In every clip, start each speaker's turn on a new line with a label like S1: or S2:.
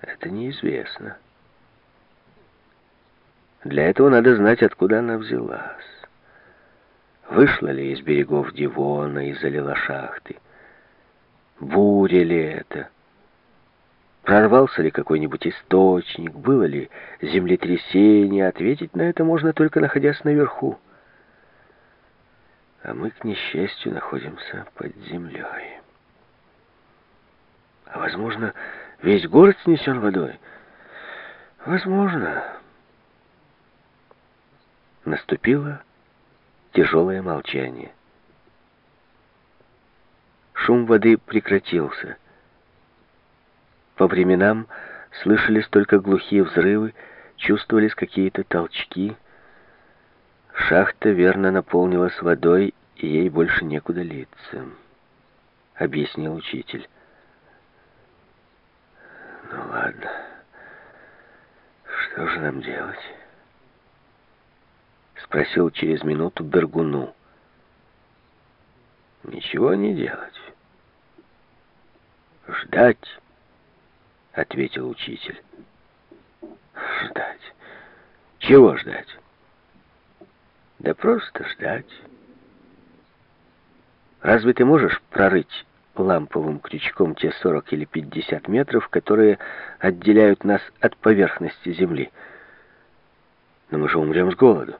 S1: Это неизвестно. Для этого надо знать, откуда она взялась. Вышла ли из берегов Дивона и залила шахты? Буря ли это? Прорвался ли какой-нибудь источник? Было ли землетрясение? Ответить на это можно только находясь наверху. А мы, к несчастью, находимся под землей. А возможно, весь город снесен водой? Возможно. Наступило тяжелое молчание. Шум воды прекратился. По временам слышались только глухие взрывы, чувствовались какие-то толчки. Шахта верно наполнилась водой, и ей больше некуда литься, — объяснил учитель. Ну ладно, что же нам делать? Спросил через минуту Бергуну. Ничего не делать. Ждать ответил учитель. Ждать. Чего ждать? Да просто ждать. Разве ты можешь прорыть ламповым крючком те 40 или 50 метров, которые отделяют нас от поверхности земли? Но мы же умрем с голоду.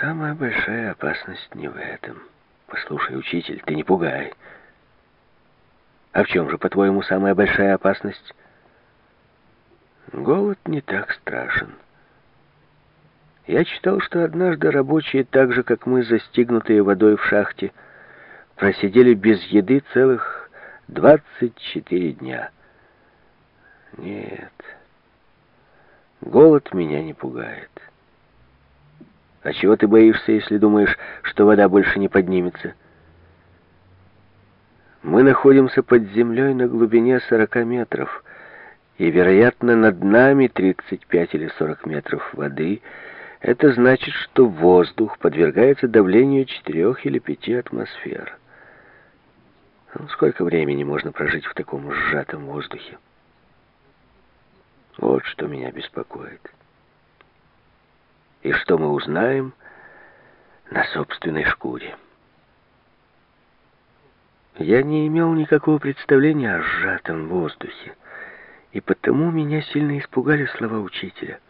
S1: Самая большая опасность не в этом. Послушай, учитель, ты не пугай. А в чем же, по-твоему, самая большая опасность? Голод не так страшен. Я читал, что однажды рабочие, так же, как мы, застигнутые водой в шахте, просидели без еды целых 24 дня. Нет, голод меня не пугает. А чего ты боишься, если думаешь, что вода больше не поднимется? Мы находимся под землей на глубине 40 метров, и, вероятно, над нами 35 или 40 метров воды. Это значит, что воздух подвергается давлению 4 или 5 атмосфер. Ну, сколько времени можно прожить в таком сжатом воздухе? Вот что меня беспокоит. И что мы узнаем на собственной шкуре. Я не имел никакого представления о сжатом воздухе, и потому меня сильно испугали слова учителя.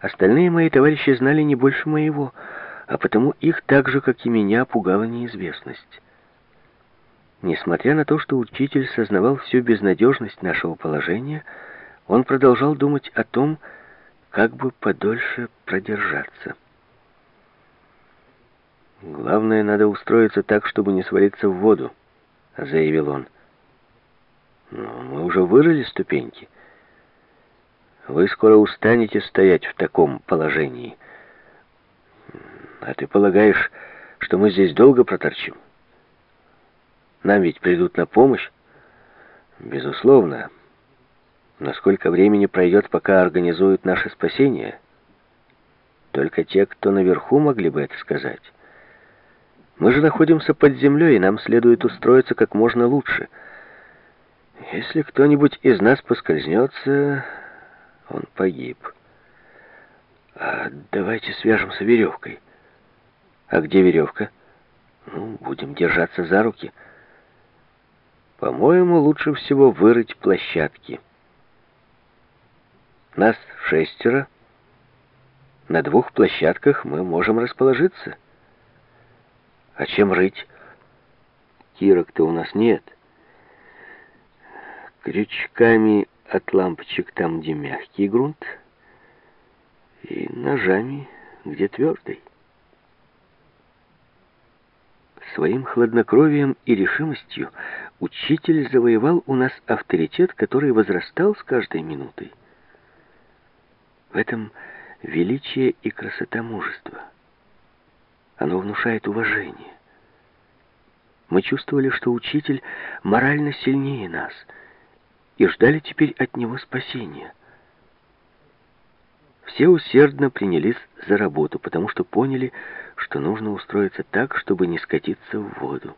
S1: Остальные мои товарищи знали не больше моего, а потому их так же, как и меня, пугала неизвестность. Несмотря на то, что учитель сознавал всю безнадежность нашего положения, он продолжал думать о том, как бы подольше продержаться. «Главное, надо устроиться так, чтобы не свалиться в воду», — заявил он. «Но мы уже вырыли ступеньки. Вы скоро устанете стоять в таком положении. А ты полагаешь, что мы здесь долго проторчим? Нам ведь придут на помощь?» «Безусловно. Но сколько времени пройдет, пока организуют наше спасение?» Только те, кто наверху, могли бы это сказать». Мы же находимся под землей, и нам следует устроиться как можно лучше. Если кто-нибудь из нас поскользнется, он погиб. А давайте свяжемся веревкой. А где веревка? Ну, будем держаться за руки. По-моему, лучше всего вырыть площадки. Нас шестеро. На двух площадках мы можем расположиться. А чем рыть? Кирок-то у нас нет. Крючками от лампочек там, где мягкий грунт, и ножами, где твердый. Своим хладнокровием и решимостью учитель завоевал у нас авторитет, который возрастал с каждой минутой. В этом величие и красота мужества. Оно внушает уважение. Мы чувствовали, что учитель морально сильнее нас, и ждали теперь от него спасения. Все усердно принялись за работу, потому что поняли, что нужно устроиться так, чтобы не скатиться в воду.